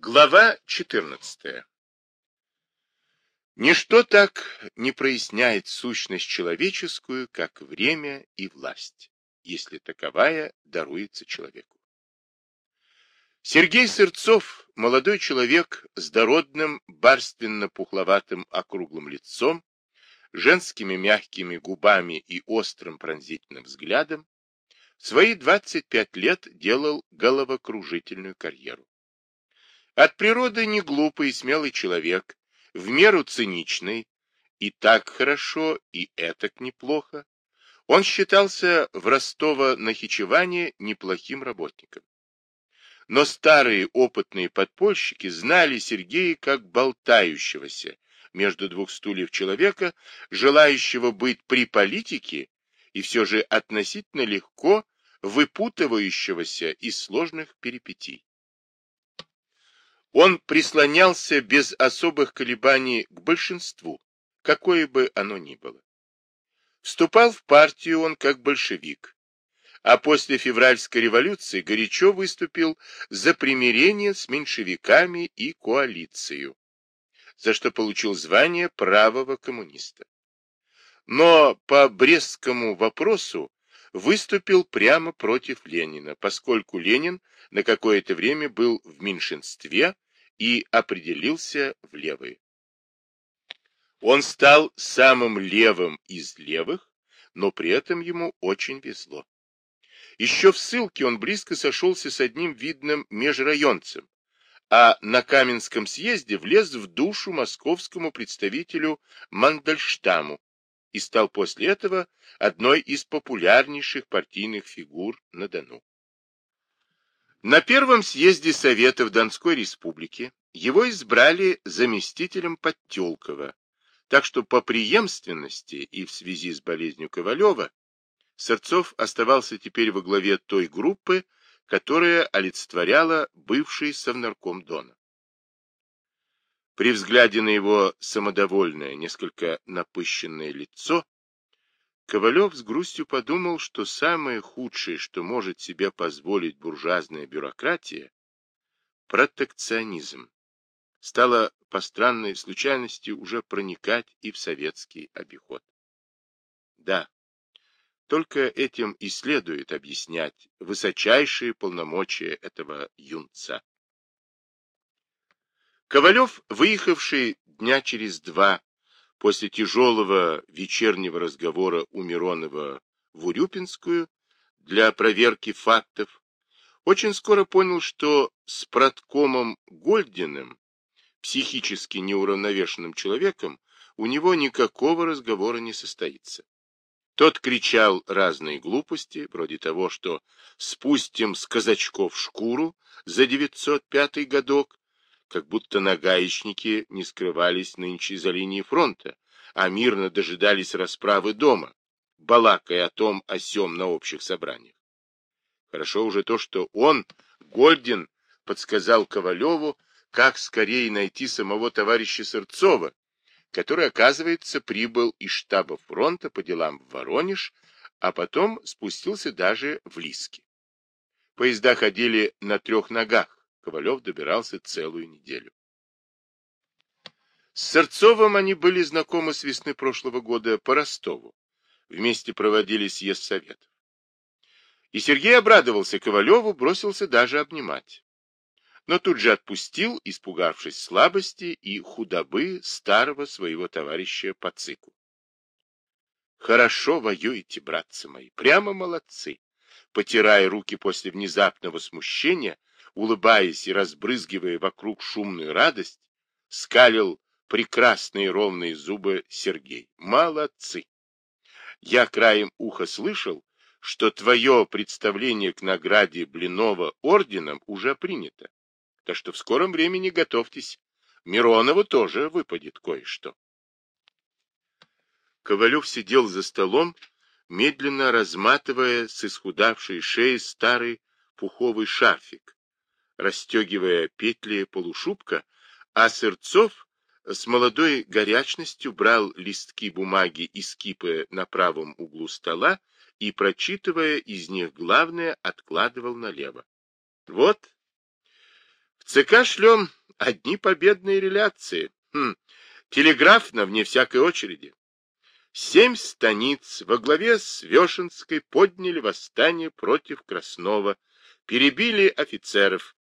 Глава 14. Ничто так не проясняет сущность человеческую, как время и власть, если таковая даруется человеку. Сергей Сырцов, молодой человек с дородным, барственно-пухловатым округлым лицом, женскими мягкими губами и острым пронзительным взглядом, в свои 25 лет делал головокружительную карьеру. От природы не глупый и смелый человек, в меру циничный, и так хорошо, и этак неплохо. Он считался в Ростово-Нахичеване неплохим работником. Но старые опытные подпольщики знали Сергея как болтающегося между двух стульев человека, желающего быть при политике и все же относительно легко выпутывающегося из сложных перипетий. Он прислонялся без особых колебаний к большинству, какое бы оно ни было. Вступал в партию он как большевик, а после февральской революции горячо выступил за примирение с меньшевиками и коалицию, за что получил звание правого коммуниста. Но по Брестскому вопросу выступил прямо против Ленина, поскольку Ленин на какое-то время был в меньшинстве и определился в левые. Он стал самым левым из левых, но при этом ему очень везло. Еще в ссылке он близко сошелся с одним видным межрайонцем, а на Каменском съезде влез в душу московскому представителю Мандельштаму и стал после этого одной из популярнейших партийных фигур на Дону. На первом съезде Советов Донской Республики его избрали заместителем Подтелкова, так что по преемственности и в связи с болезнью Ковалева Сырцов оставался теперь во главе той группы, которая олицетворяла бывший совнарком Дона. При взгляде на его самодовольное, несколько напыщенное лицо, Ковалев с грустью подумал, что самое худшее, что может себе позволить буржуазная бюрократия, протекционизм, стало по странной случайности уже проникать и в советский обиход. Да, только этим и следует объяснять высочайшие полномочия этого юнца. Ковалев, выехавший дня через два после тяжелого вечернего разговора у Миронова в Урюпинскую для проверки фактов, очень скоро понял, что с проткомом Гольдиным, психически неуравновешенным человеком, у него никакого разговора не состоится. Тот кричал разные глупости, вроде того, что спустим с казачков шкуру за 905 годок, как будто на гаечнике не скрывались нынче за линией фронта, а мирно дожидались расправы дома, балакая о том о сём на общих собраниях. Хорошо уже то, что он, Гольдин, подсказал Ковалеву, как скорее найти самого товарища Сырцова, который, оказывается, прибыл из штаба фронта по делам в Воронеж, а потом спустился даже в Лиски. Поезда ходили на трех ногах, Ковалев добирался целую неделю. С Сырцовым они были знакомы с весны прошлого года по Ростову. Вместе проводили съезд советов. И Сергей обрадовался Ковалеву, бросился даже обнимать. Но тут же отпустил, испугавшись слабости и худобы старого своего товарища по цику. Хорошо воюете, братцы мои, прямо молодцы. Потирая руки после внезапного смущения, улыбаясь и разбрызгивая вокруг шумную радость, скалил прекрасные ровные зубы Сергей. Молодцы! Я краем уха слышал, что твое представление к награде Блинова орденом уже принято. Так что в скором времени готовьтесь. Миронову тоже выпадет кое-что. Ковалев сидел за столом, медленно разматывая с исхудавшей шеи старый пуховый шарфик, расстегивая петли полушубка, а Сырцов с молодой горячностью брал листки бумаги из кипы на правом углу стола и, прочитывая из них главное, откладывал налево. Вот, в ЦК шлем одни победные реляции. Хм, телеграфно, вне всякой очереди. Семь станиц во главе с Вешенской подняли восстание против Краснова, перебили офицеров.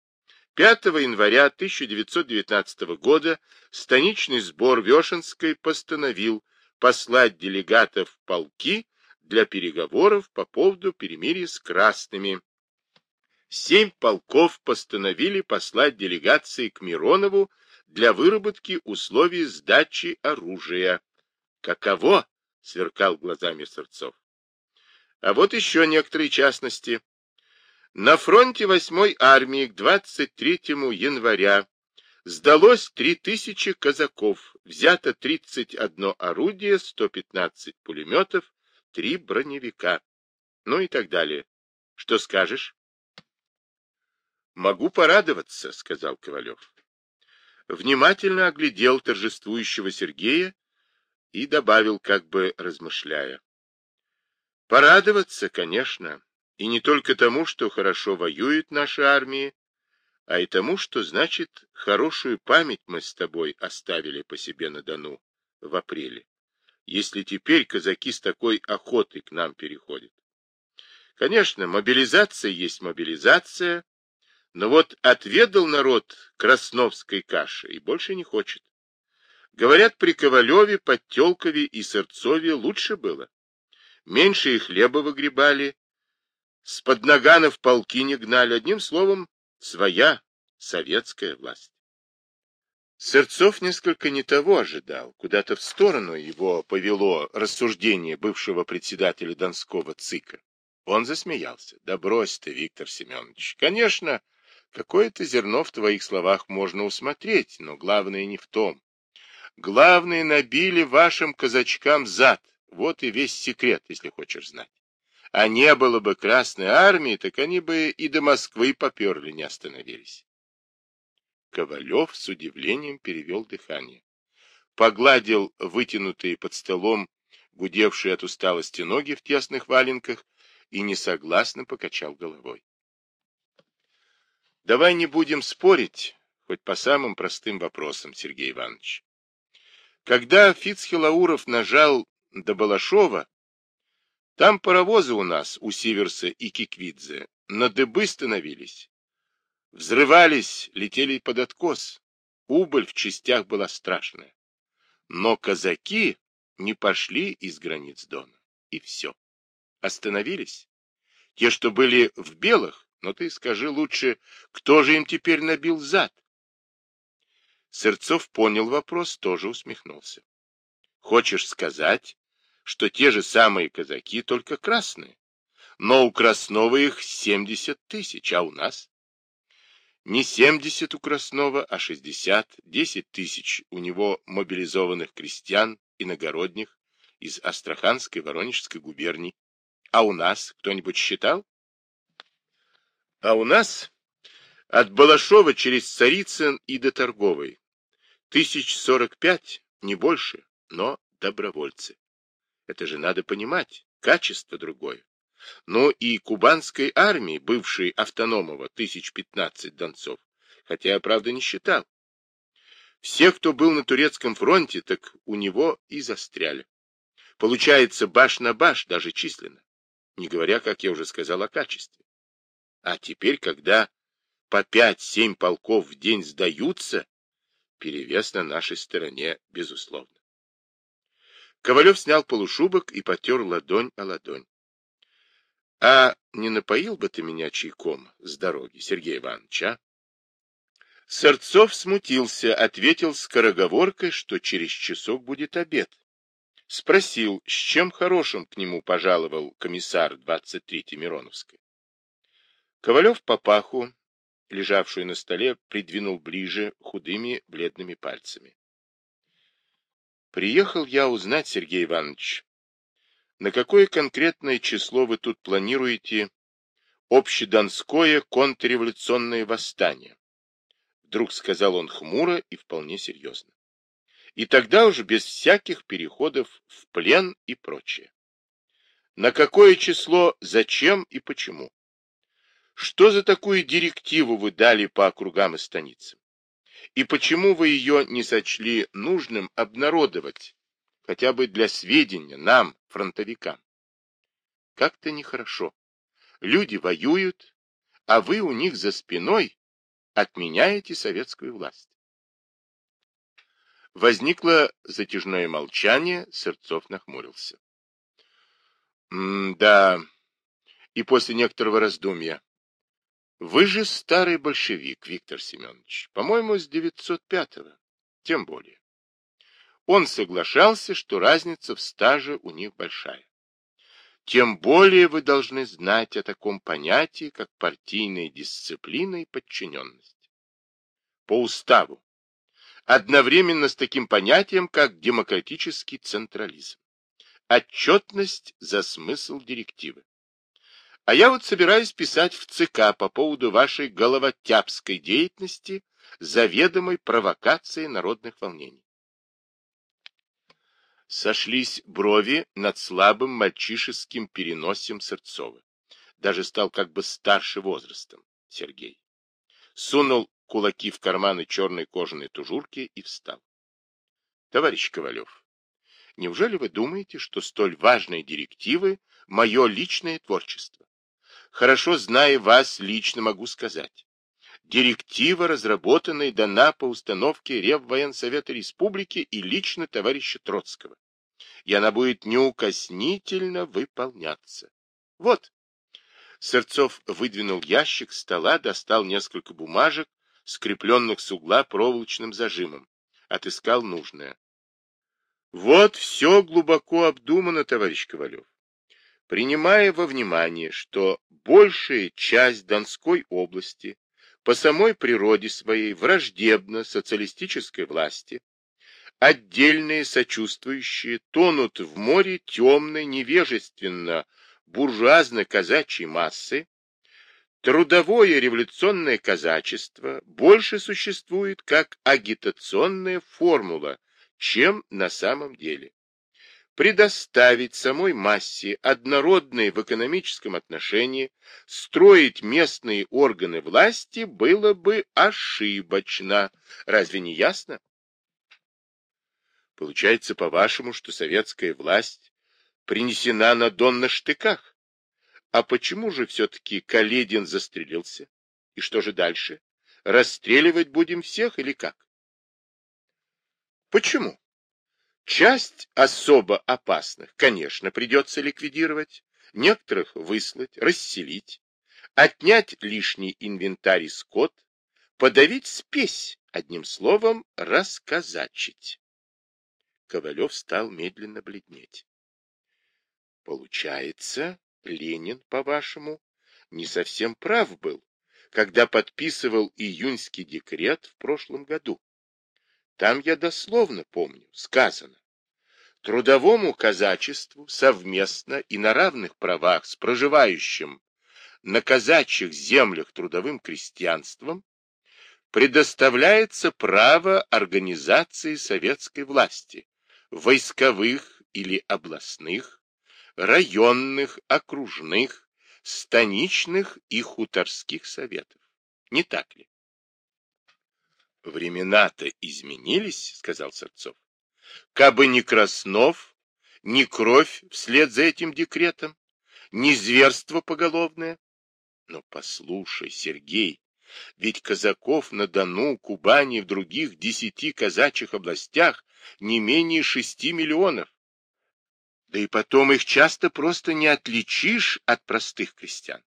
5 января 1919 года станичный сбор Вешенской постановил послать делегатов в полки для переговоров по поводу перемирия с красными. Семь полков постановили послать делегации к Миронову для выработки условий сдачи оружия. Каково? сверкал глазами Сырцов. А вот еще некоторые частности. На фронте 8-й армии к 23 января сдалось 3000 казаков, взято 31 орудие, 115 пулеметов, 3 броневика. Ну и так далее. Что скажешь? Могу порадоваться, сказал Ковалев. Внимательно оглядел торжествующего Сергея и добавил, как бы размышляя. Порадоваться, конечно, и не только тому, что хорошо воюют наши армии, а и тому, что, значит, хорошую память мы с тобой оставили по себе на Дону в апреле, если теперь казаки с такой охотой к нам переходят. Конечно, мобилизация есть мобилизация, но вот отведал народ красновской каши и больше не хочет. Говорят, при Ковалеве, Подтелкове и Сырцове лучше было. Меньше и хлеба выгребали, с поднаганов полки не гнали. Одним словом, своя советская власть. Сырцов несколько не того ожидал. Куда-то в сторону его повело рассуждение бывшего председателя Донского ЦИКа. Он засмеялся. Да брось ты, Виктор Семенович. Конечно, какое-то зерно в твоих словах можно усмотреть, но главное не в том. Главное, набили вашим казачкам зад. Вот и весь секрет, если хочешь знать. А не было бы Красной Армии, так они бы и до Москвы поперли, не остановились. Ковалев с удивлением перевел дыхание. Погладил вытянутые под столом, гудевшие от усталости ноги в тесных валенках, и несогласно покачал головой. Давай не будем спорить, хоть по самым простым вопросам, Сергей Иванович. Когда Фицхелауров нажал до Балашова, там паровозы у нас, у Сиверса и Киквидзе, на дыбы становились. Взрывались, летели под откос. Убыль в частях была страшная. Но казаки не пошли из границ Дона. И все. Остановились. Те, что были в белых, но ты скажи лучше, кто же им теперь набил зад? Сырцов понял вопрос, тоже усмехнулся. Хочешь сказать, что те же самые казаки, только красные? Но у Краснова их 70 тысяч, а у нас? Не 70 у Краснова, а 60, 10 тысяч у него мобилизованных крестьян, иногородних, из Астраханской, Воронежской губерний. А у нас кто-нибудь считал? А у нас от Балашова через Царицын и до Торговой Тысяч сорок пять, не больше, но добровольцы. Это же надо понимать, качество другое. Но и кубанской армии, бывшей автономова, тысяч пятнадцать донцов, хотя я, правда, не считал. Всех, кто был на турецком фронте, так у него и застряли. Получается баш на баш, даже численно, не говоря, как я уже сказал, о качестве. А теперь, когда по пять-семь полков в день сдаются, перевес на нашей стороне, безусловно. Ковалев снял полушубок и потер ладонь о ладонь. — А не напоил бы ты меня чайком с дороги, Сергей Иванович, а? Сырцов смутился, ответил скороговоркой, что через часок будет обед. Спросил, с чем хорошим к нему пожаловал комиссар 23-й Мироновской. Ковалев папаху лежавшую на столе, придвинул ближе худыми бледными пальцами. Приехал я узнать, Сергей Иванович, на какое конкретное число вы тут планируете общедонское контрреволюционное восстание? Вдруг сказал он хмуро и вполне серьезно. И тогда уже без всяких переходов в плен и прочее. На какое число, зачем и почему? Что за такую директиву вы дали по округам и станицам? И почему вы ее не сочли нужным обнародовать, хотя бы для сведения нам, фронтовикам? Как-то нехорошо. Люди воюют, а вы у них за спиной отменяете советскую власть. Возникло затяжное молчание, Сырцов нахмурился. «Да...» И после некоторого раздумья. «Вы же старый большевик, Виктор Семенович, по-моему, с 905-го, тем более». Он соглашался, что разница в стаже у них большая. Тем более вы должны знать о таком понятии, как партийная дисциплина и подчиненность. По уставу. Одновременно с таким понятием, как демократический централизм. Отчетность за смысл директивы. А я вот собираюсь писать в ЦК по поводу вашей головотяпской деятельности, заведомой провокацией народных волнений сошлись брови над слабым мальчишеским переносием Сырцова. Даже стал как бы старше возрастом Сергей. Сунул кулаки в карманы черной кожаной тужурки и встал. Товарищ Ковалев, неужели вы думаете, что столь важные директивы — мое личное творчество? Хорошо зная вас, лично могу сказать. Директива, разработанная и дана по установке Реввоенсовета Республики и лично товарища Троцкого. И она будет неукоснительно выполняться. Вот. Сырцов выдвинул ящик стола, достал несколько бумажек, скрепленных с угла проволочным зажимом. Отыскал нужное. Вот все глубоко обдумано, товарищ Ковалев. Принимая во внимание, что большая часть Донской области по самой природе своей враждебно социалистической власти, отдельные сочувствующие тонут в море темной, невежественно буржуазно казачьей массы, трудовое революционное казачество больше существует как агитационная формула, чем на самом деле предоставить самой массе однородные в экономическом отношении, строить местные органы власти было бы ошибочно. Разве не ясно? Получается, по-вашему, что советская власть принесена на дон на штыках? А почему же все-таки Каледин застрелился? И что же дальше? Расстреливать будем всех или как? Почему? Часть особо опасных, конечно, придется ликвидировать, некоторых выслать, расселить, отнять лишний инвентарь и скот, подавить спесь, одним словом, расказачить. Ковалев стал медленно бледнеть. Получается, Ленин, по-вашему, не совсем прав был, когда подписывал июньский декрет в прошлом году. Там я дословно помню, сказано, трудовому казачеству совместно и на равных правах с проживающим на казачьих землях трудовым крестьянством предоставляется право организации советской власти, войсковых или областных, районных, окружных, станичных и хуторских советов. Не так ли? Времена-то изменились, сказал Сырцов. Кабы ни Краснов, ни кровь вслед за этим декретом, ни зверство поголовное. Но послушай, Сергей, ведь казаков на Дону, Кубани и в других десяти казачьих областях не менее шести миллионов. Да и потом их часто просто не отличишь от простых крестьян.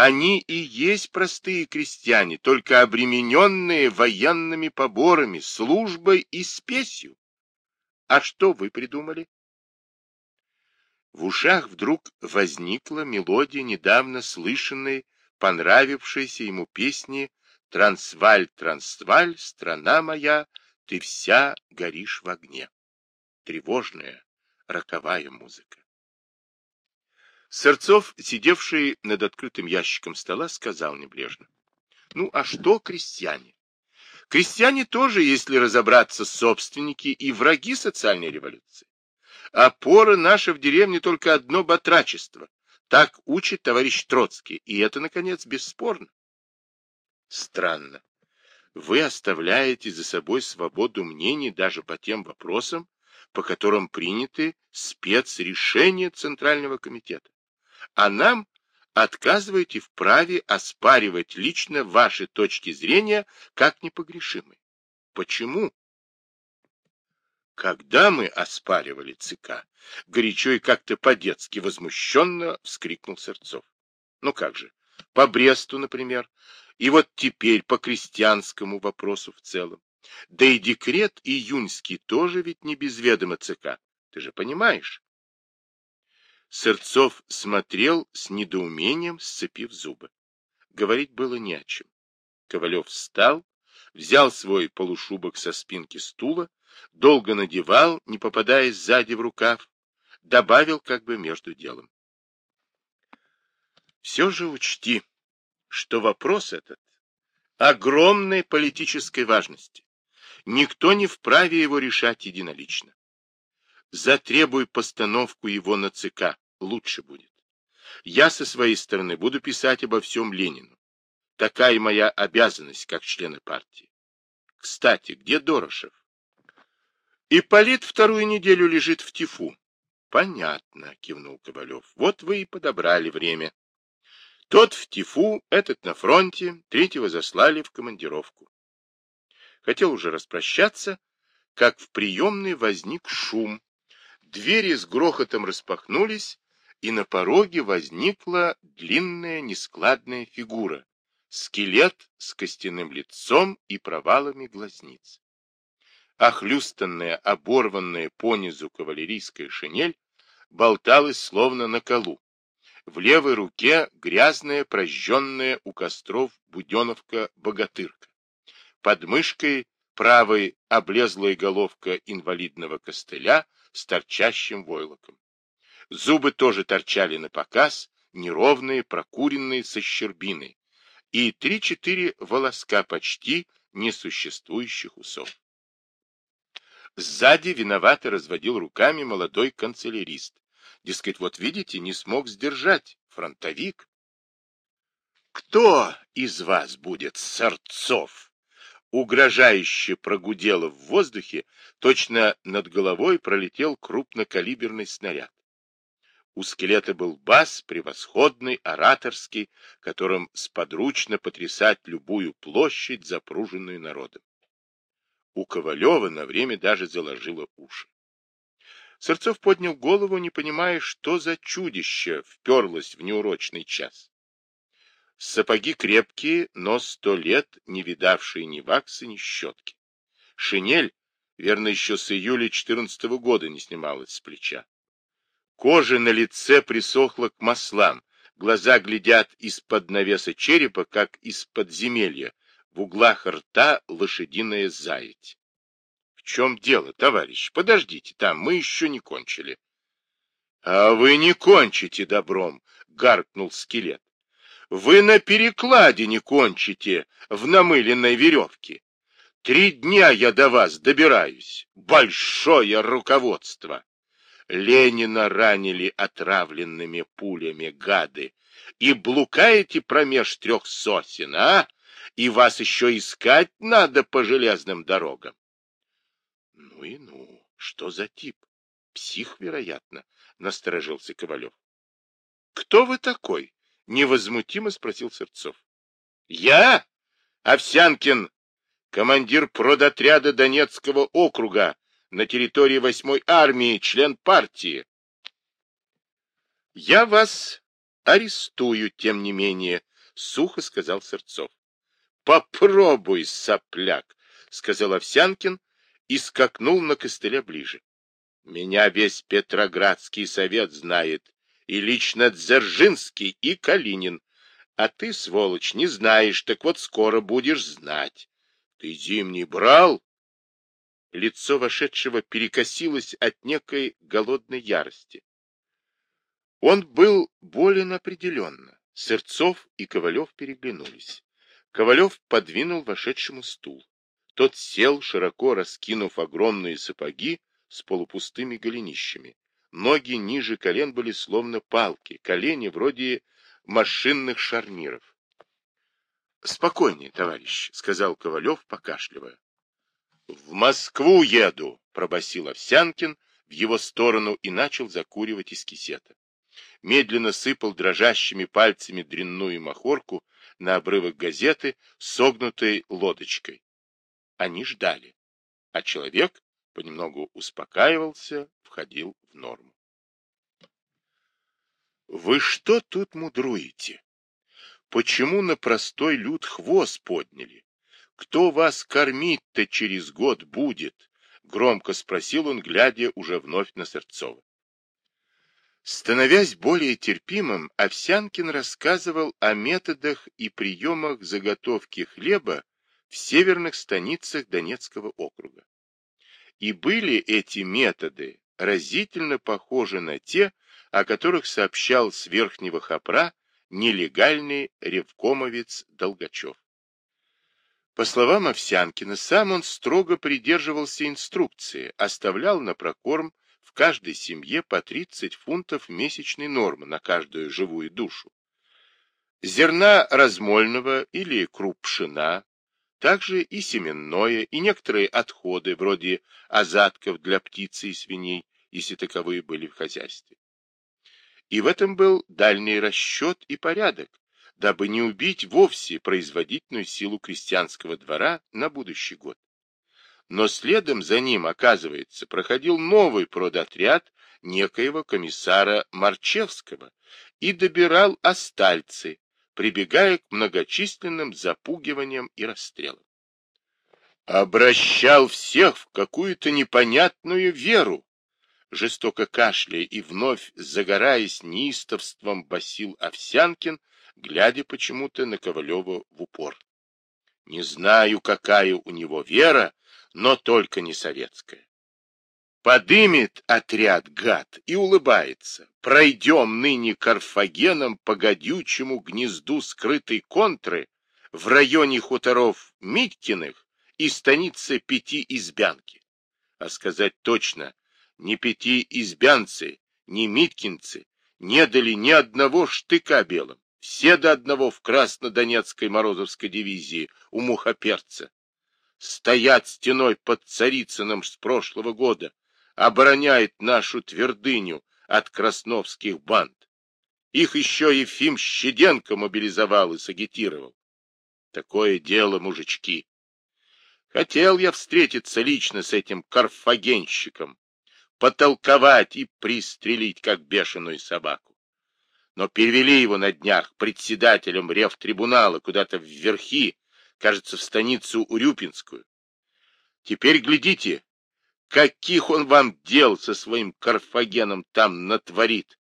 Они и есть простые крестьяне, только обремененные военными поборами, службой и спесью. А что вы придумали? В ушах вдруг возникла мелодия недавно слышанной, понравившейся ему песни «Трансваль, Трансваль, страна моя, ты вся горишь в огне». Тревожная, роковая музыка. Сырцов, сидевший над открытым ящиком стола, сказал небрежно. Ну, а что крестьяне? Крестьяне тоже, если разобраться, собственники и враги социальной революции. Опора наша в деревне только одно батрачество, Так учит товарищ Троцкий, и это, наконец, бесспорно. Странно. Вы оставляете за собой свободу мнений даже по тем вопросам, по которым приняты спецрешения Центрального комитета. А нам отказываете в праве оспаривать лично ваши точки зрения как непогрешимые. Почему? Когда мы оспаривали ЦК, горячо и как-то по-детски возмущенно вскрикнул Сырцов. Ну как же, по Бресту, например, и вот теперь по крестьянскому вопросу в целом. Да и декрет июньский тоже ведь не без ведома ЦК. Ты же понимаешь? Сырцов смотрел с недоумением, сцепив зубы. Говорить было не о чем. Ковалев встал, взял свой полушубок со спинки стула, долго надевал, не попадая сзади в рукав, добавил как бы между делом. Все же учти, что вопрос этот огромной политической важности. Никто не вправе его решать единолично. Затребуй постановку его на ЦК, лучше будет. Я со своей стороны буду писать обо всем Ленину. Такая моя обязанность, как члена партии. Кстати, где Дорошев? Ипполит вторую неделю лежит в тифу. Понятно, кивнул Ковалев. Вот вы и подобрали время. Тот в тифу, этот на фронте, третьего заслали в командировку. Хотел уже распрощаться, как в приемной возник шум. Двери с грохотом распахнулись, и на пороге возникла длинная нескладная фигура, скелет с костяным лицом и провалами глазниц. Охлюстанная, оборванная понизу кавалерийская шинель болталась словно на колу. В левой руке грязная, прожженная у костров буденовка-богатырка. Под мышкой правой облезлая головка инвалидного костыля с торчащим войлоком. Зубы тоже торчали на показ, неровные, прокуренные со щербиной, и три-четыре волоска почти несуществующих усов. Сзади виновато разводил руками молодой канцелярист, Дескать, вот видите, не смог сдержать, фронтовик. Кто из вас будет Сорцов? Угрожающе прогудело в воздухе, точно над головой пролетел крупнокалиберный снаряд. У скелета был бас, превосходный, ораторский, которым сподручно потрясать любую площадь, запруженную народом. У Ковалева на время даже заложило уши. Сырцов поднял голову, не понимая, что за чудище вперлось в неурочный час. Сапоги крепкие, но сто лет не видавшие ни ваксы, ни щетки. Шинель, верно, еще с июля четырнадцатого года не снималась с плеча. Кожа на лице присохла к маслам, глаза глядят из-под навеса черепа, как из-под земелья, в углах рта лошадиная заять чем дело, товарищ? Подождите, там мы еще не кончили. — А вы не кончите добром, — гаркнул скелет. — Вы на перекладе не кончите в намыленной веревке. Три дня я до вас добираюсь. Большое руководство. Ленина ранили отравленными пулями гады. И блукаете промеж трех сосен, а? И вас еще искать надо по железным дорогам. Ну и ну, что за тип? Псих, вероятно, насторожился Ковалев. Кто вы такой? Невозмутимо спросил Сырцов. Я? Овсянкин, командир продотряда Донецкого округа на территории восьмой армии, член партии. Я вас арестую, тем не менее, сухо сказал Сырцов. Попробуй, сопляк, сказал Овсянкин и скакнул на костыля ближе. Меня весь Петроградский совет знает, и лично Дзержинский, и Калинин. А ты, сволочь, не знаешь, так вот скоро будешь знать. Ты зимний брал? Лицо вошедшего перекосилось от некой голодной ярости. Он был болен определенно. Сырцов и Ковалев переглянулись. Ковалев подвинул вошедшему стул. Тот сел, широко раскинув огромные сапоги с полупустыми голенищами, ноги ниже колен были словно палки, колени вроде машинных шарниров. — Спокойнее, товарищ, — сказал Ковалев, покашливая. — В Москву еду, — пробасил Овсянкин в его сторону и начал закуривать из кисета. Медленно сыпал дрожащими пальцами дрянную махорку на обрывок газеты, согнутой лодочкой. Они ждали, а человек понемногу успокаивался, входил в норму. Вы что тут мудруете? Почему на простой люд хвост подняли? Кто вас кормить-то через год будет? Громко спросил он, глядя уже вновь на Сырцова. Становясь более терпимым, Овсянкин рассказывал о методах и приемах заготовки хлеба в северных станицах Донецкого округа. И были эти методы разительно похожи на те, о которых сообщал с Верхнего Хопра нелегальный ревкомовец Долгачев. По словам Овсянкина, сам он строго придерживался инструкции, оставлял на прокорм в каждой семье по 30 фунтов месячной нормы на каждую живую душу. Зерна размольного или круп пшена, также и семенное, и некоторые отходы, вроде озатков для птицы и свиней, если таковые были в хозяйстве. И в этом был дальний расчет и порядок, дабы не убить вовсе производительную силу крестьянского двора на будущий год. Но следом за ним, оказывается, проходил новый продотряд некоего комиссара Марчевского и добирал остальцы, прибегая к многочисленным запугиваниям и расстрелам. Обращал всех в какую-то непонятную веру, жестоко кашляя и вновь загораясь неистовством басил Овсянкин, глядя почему-то на Ковалева в упор. Не знаю, какая у него вера, но только не советская. Подымет отряд гад и улыбается. Пройдем ныне Карфагеном по гадючему гнезду скрытой контры в районе хуторов Миткиных и станицы Пяти Избянки. А сказать точно, ни пяти избянцы, ни миткинцы не дали ни одного штыка белым. Все до одного в Краснодонецкой Морозовской дивизии у Мухоперца. Стоят стеной под Царицыным с прошлого года, обороняет нашу твердыню от красновских банд. Их еще Ефим Щеденко мобилизовал и сагитировал. Такое дело, мужички. Хотел я встретиться лично с этим карфагенщиком, потолковать и пристрелить, как бешеную собаку. Но перевели его на днях председателем ревтрибунала куда-то в верхи, кажется, в станицу Урюпинскую. Теперь глядите, каких он вам дел со своим Карфагеном там натворит.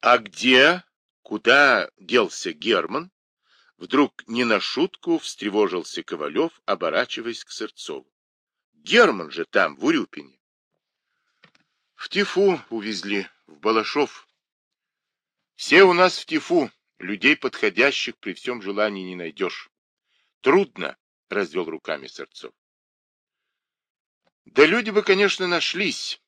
А где, куда делся Герман? Вдруг не на шутку встревожился Ковалев, оборачиваясь к Сырцову. Герман же там, в Урюпине. В Тифу увезли, в Балашов. Все у нас в Тифу, людей подходящих при всем желании не найдешь. Трудно, развел руками Сырцов. Да люди бы, конечно, нашлись.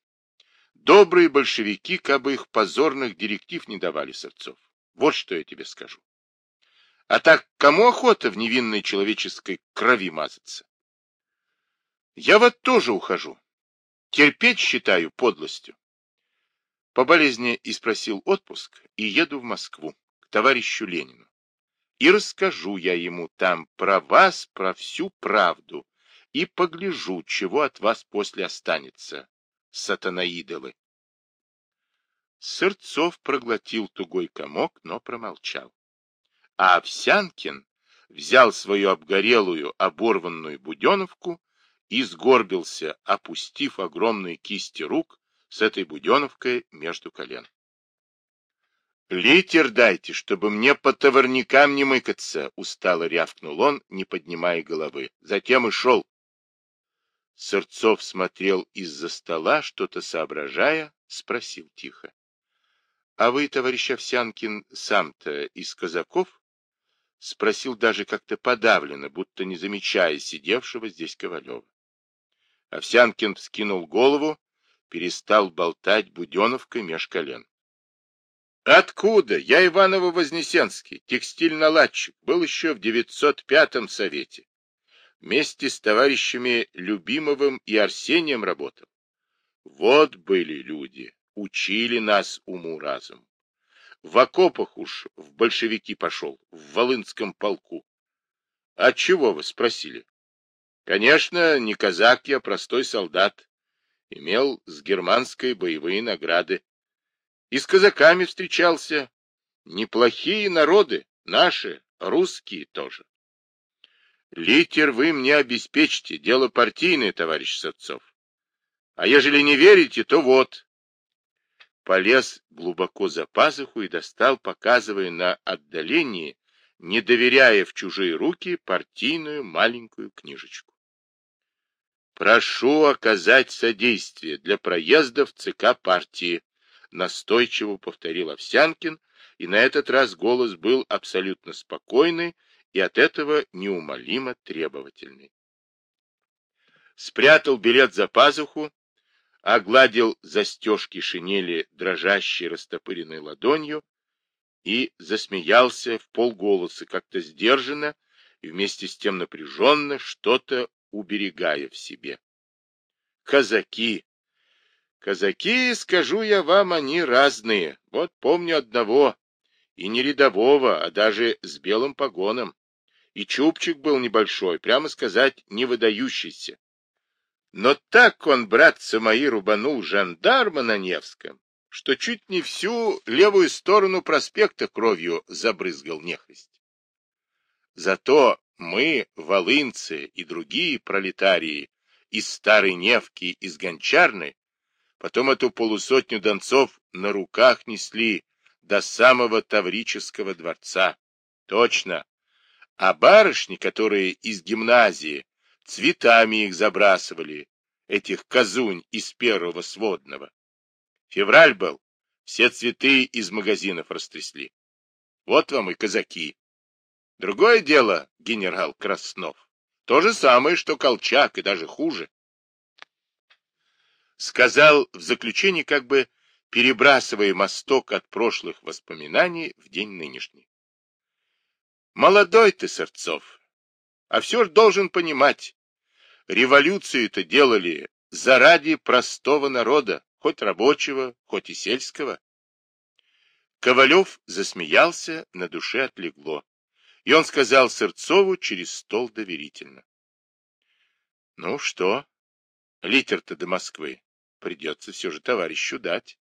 Добрые большевики, как бы их позорных директив не давали Сырцов. Вот что я тебе скажу. А так кому охота в невинной человеческой крови мазаться? Я вот тоже ухожу. Терпеть считаю подлостью. По болезни и спросил отпуск и еду в Москву к товарищу Ленину. И расскажу я ему там про вас, про всю правду, и погляжу, чего от вас после останется, сатанаидолы. Сырцов проглотил тугой комок, но промолчал. А Овсянкин взял свою обгорелую, оборванную буденовку и сгорбился, опустив огромные кисти рук с этой буденовкой между колен. «Литер дайте, чтобы мне по товарникам не мыкаться!» — устало рявкнул он, не поднимая головы. Затем и шел. Сырцов смотрел из-за стола, что-то соображая, спросил тихо. — А вы, товарищ Овсянкин, сам-то из казаков? — спросил даже как-то подавленно, будто не замечая сидевшего здесь Ковалева. Овсянкин вскинул голову, перестал болтать Буденовкой меж колен. Откуда? Я Иваново-Вознесенский, текстиль-наладчик, был еще в 905-м совете. Вместе с товарищами Любимовым и Арсением работал. Вот были люди, учили нас уму-разум. В окопах уж в большевики пошел, в Волынском полку. — От чего вы спросили? — Конечно, не казак я, простой солдат. Имел с германской боевые награды. И с казаками встречался. Неплохие народы, наши, русские тоже. Литер вы мне обеспечьте, дело партийное, товарищ Садцов. А ежели не верите, то вот. Полез глубоко за пазуху и достал, показывая на отдалении, не доверяя в чужие руки, партийную маленькую книжечку. Прошу оказать содействие для проезда в ЦК партии, настойчиво повторил Овсянкин, и на этот раз голос был абсолютно спокойный и от этого неумолимо требовательный. Спрятал билет за пазуху, огладил застежки шинели дрожащей растопыренной ладонью и засмеялся в полголоса, как-то сдержанно и вместе с тем напряженно, что-то уберегая в себе. Казаки! Казаки, скажу я вам, они разные. Вот помню одного, и не рядового, а даже с белым погоном. И чубчик был небольшой, прямо сказать, не выдающийся. Но так он, братцы мои, рубанул жандарма на Невском, что чуть не всю левую сторону проспекта кровью забрызгал нехрест. Зато мы, волынцы и другие пролетарии из Старой Невки, из Гончарны, потом эту полусотню донцов на руках несли до самого Таврического дворца. Точно. А барышни, которые из гимназии Цветами их забрасывали, этих казунь из первого сводного. Февраль был, все цветы из магазинов растрясли. Вот вам и казаки. Другое дело, генерал Краснов. То же самое, что Колчак, и даже хуже. Сказал в заключении, как бы перебрасывая мосток от прошлых воспоминаний в день нынешний. Молодой ты, Сырцов, а все ж должен понимать, Революцию-то делали заради простого народа, хоть рабочего, хоть и сельского. Ковалев засмеялся, на душе отлегло, и он сказал Сырцову через стол доверительно. — Ну что, литер-то до Москвы, придется все же товарищу дать.